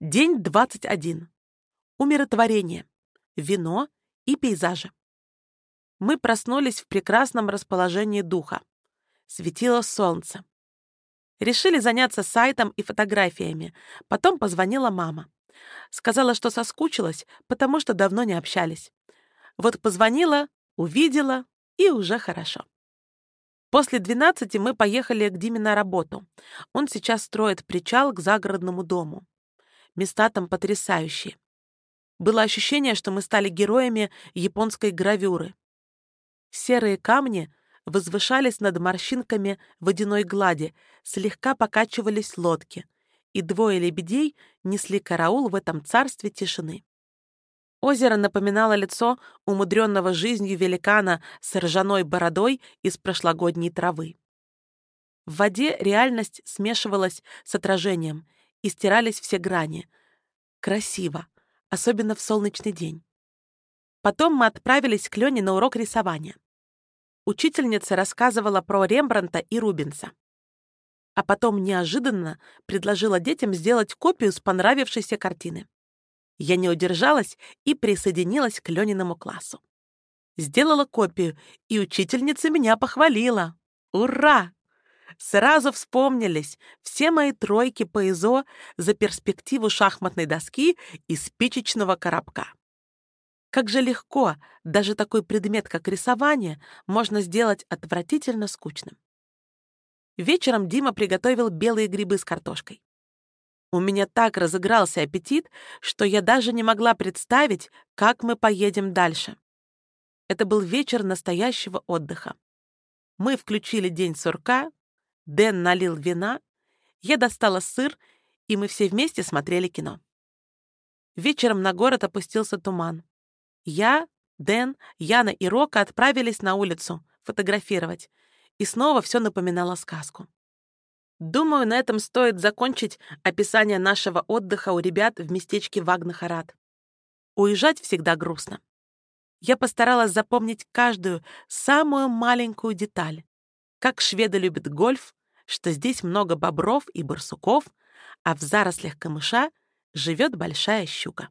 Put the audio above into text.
День 21. Умиротворение. Вино и пейзажи. Мы проснулись в прекрасном расположении духа. Светило солнце. Решили заняться сайтом и фотографиями. Потом позвонила мама. Сказала, что соскучилась, потому что давно не общались. Вот позвонила, увидела, и уже хорошо. После 12 мы поехали к Диме на работу. Он сейчас строит причал к загородному дому. Места там потрясающие. Было ощущение, что мы стали героями японской гравюры. Серые камни возвышались над морщинками водяной глади, слегка покачивались лодки, и двое лебедей несли караул в этом царстве тишины. Озеро напоминало лицо умудренного жизнью великана с ржаной бородой из прошлогодней травы. В воде реальность смешивалась с отражением — и стирались все грани. Красиво, особенно в солнечный день. Потом мы отправились к Лене на урок рисования. Учительница рассказывала про Рембранта и Рубенса. А потом неожиданно предложила детям сделать копию с понравившейся картины. Я не удержалась и присоединилась к Лениному классу. Сделала копию, и учительница меня похвалила. Ура! Сразу вспомнились все мои тройки по ИЗО за перспективу шахматной доски и спичечного коробка. Как же легко даже такой предмет, как рисование, можно сделать отвратительно скучным. Вечером Дима приготовил белые грибы с картошкой. У меня так разыгрался аппетит, что я даже не могла представить, как мы поедем дальше. Это был вечер настоящего отдыха. Мы включили день сурка, Дэн налил вина, я достала сыр, и мы все вместе смотрели кино. Вечером на город опустился туман. Я, Дэн, Яна и Рока отправились на улицу фотографировать, и снова все напоминало сказку. Думаю, на этом стоит закончить описание нашего отдыха у ребят в местечке Вагнахарат. Уезжать всегда грустно. Я постаралась запомнить каждую самую маленькую деталь. Как шведы любят гольф, что здесь много бобров и барсуков, а в зарослях камыша живет большая щука.